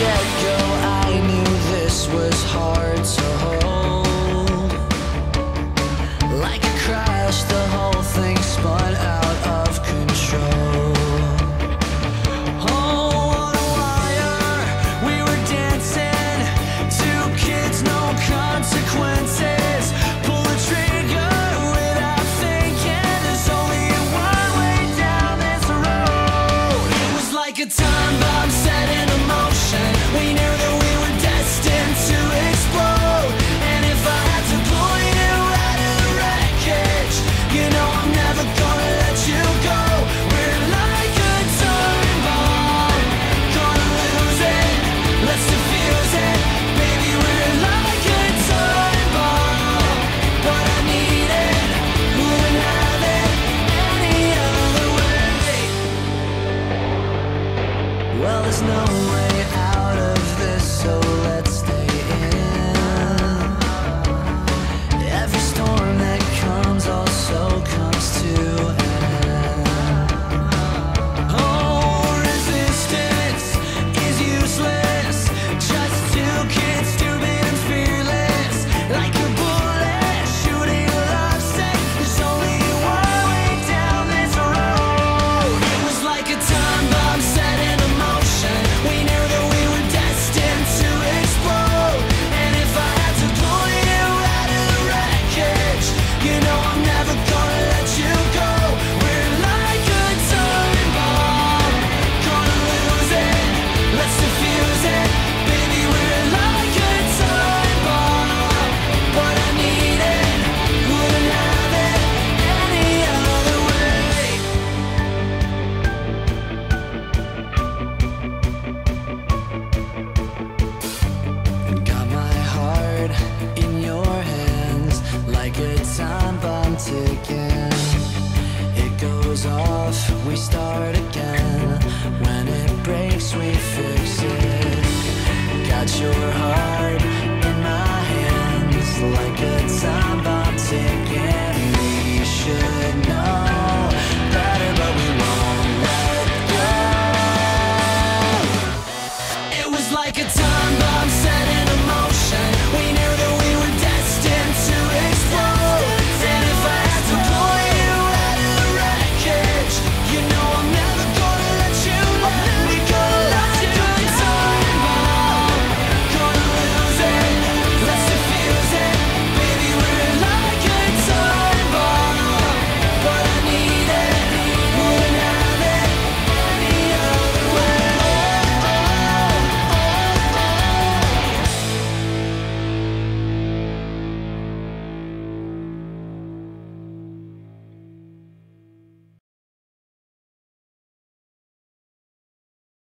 I knew this was hard to hold. Like a crash, the whole thing spun out of control. Oh, on a wire, we were dancing. Two kids, no consequences. Pull the trigger without thinking. There's only one way down this road. It was like a time bomb